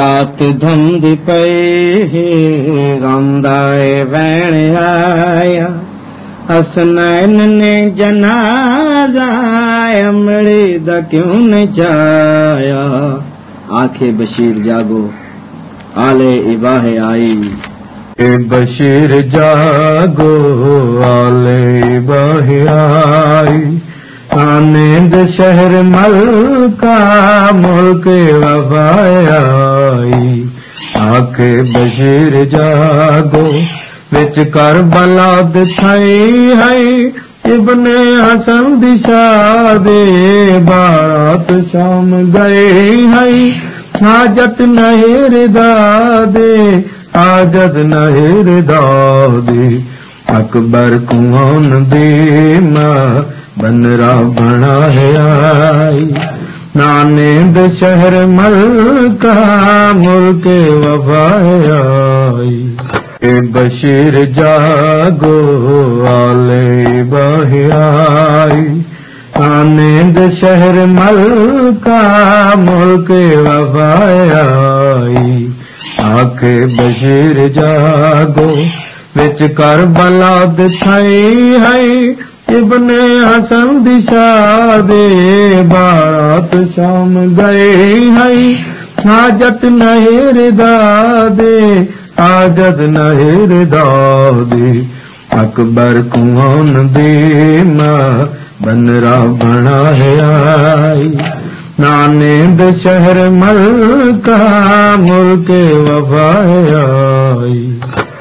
रात धुंध पे गाए वैण आया। असनैन ने जनाजाय अमड़े द क्यों न जाया। आखे बशीर जागो आले इबाह आई। ए बशीर जागो आले बाह आई ਆਨੰਦ ਸ਼ਹਿਰ ਮਲਕਾ ਮੁਲਕ ਵਫਾਈ ਆਖੇ ਬਸ਼ੀਰ ਜਾਗੋ ਵਿੱਚ ਕਰਬਲਾ ਦਿਖਾਈ ਹੈ ਇਬਨ ਹਸਨ ਦੀ ਸ਼ਾਦੇ ਬਾਰਾਤ ਸ਼ਾਮ ਗਏ ਹੈ ਹਾਜਤ ਨਹੀਂ ਰਦਾ ਦੇ ਆਜਦ ਨਹੀਂ ਰਦਾ ਦੇ। ਅਕਬਰ ਕੁਆਨ ਦੇ ਮਾ ਬਨਰਾ ਬਣਾ ਹੈ ਆਈ ਨਾਨੇਂਦ ਸ਼ਹਿਰ ਮਲਕਾ ਮੁਲਕ ਵਫਾਈ ਏ ਬਸ਼ੀਰ ਜਾਗੋ ਆਲੇ ਬਹਿਆਈ। ਆਨੰਦ ਸ਼ਹਿਰ ਮਲਕਾ ਮੁਲਕ ਵਫਾਈ ਆਖੇ ਬਸ਼ੀਰ ਜਾਗੋ ਵਿੱਚ ਕਰਬਲਾ ਦਿਖਾਈ ਹੈ ਇਬਨ ਹਸਨ ਦੀ ਸ਼ਾਦੇ ਬਾਰਾਤ ਸ਼ਾਮ ਗਏ ਹੈ ਹਾਜਤ ਨਹੀਂ ਰਦਾ ਦੇ ਆਜਦ ਨਹੀਂ ਰਦਾ ਦੇ। ਅਕਬਰ ਕੁਆਨ ਦੇ ਮਾ ਬਨਰਾ ਬਣਾ ਹੈ ਆਈ ਨਾਨੇਂਦ ਸ਼ਹਿਰ ਮਲਕਾ, ਮੁਲਕ ਵਫਾਈ